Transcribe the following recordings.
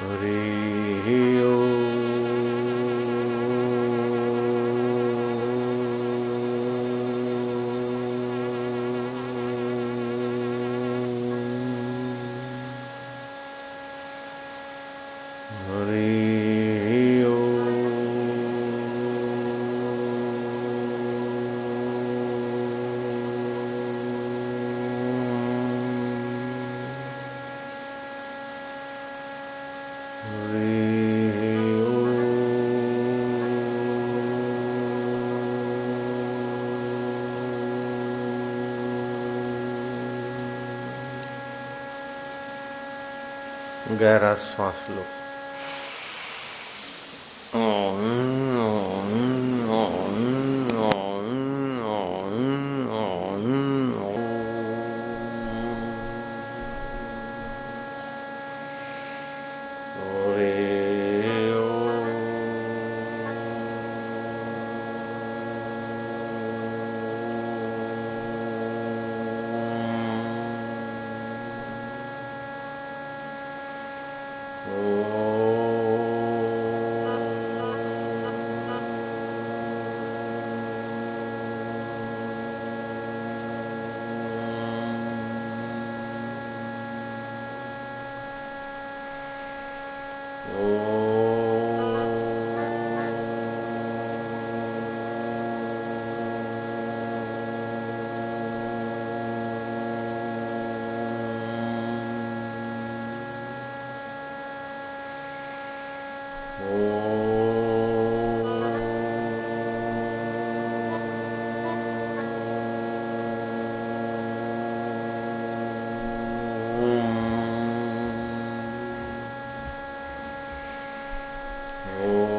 Hare गहरा श्वास लो। ओम Oh. Oh.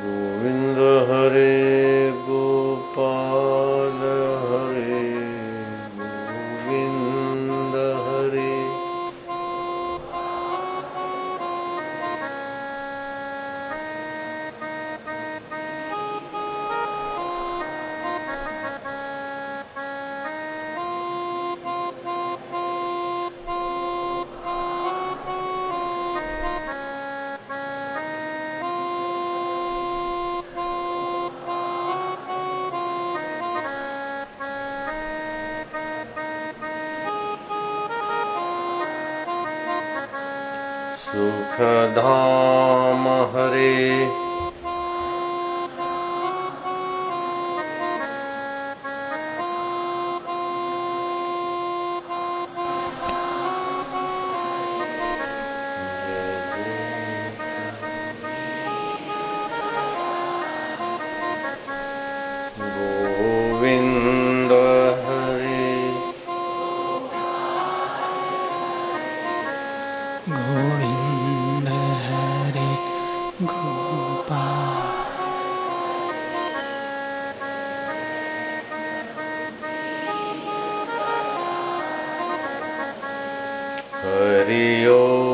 Govinda Hare Govinda Hare Govinda Sukhdham हरे। हरि ओ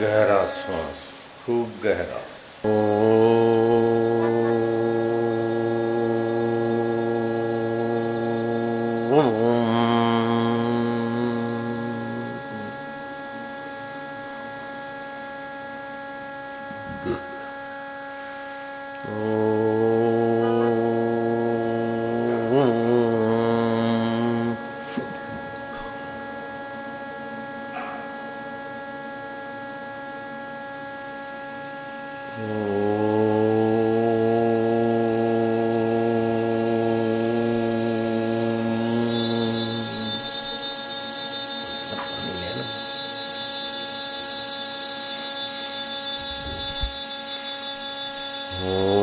गहरा श्वास खूब गहरा Oh. Oh.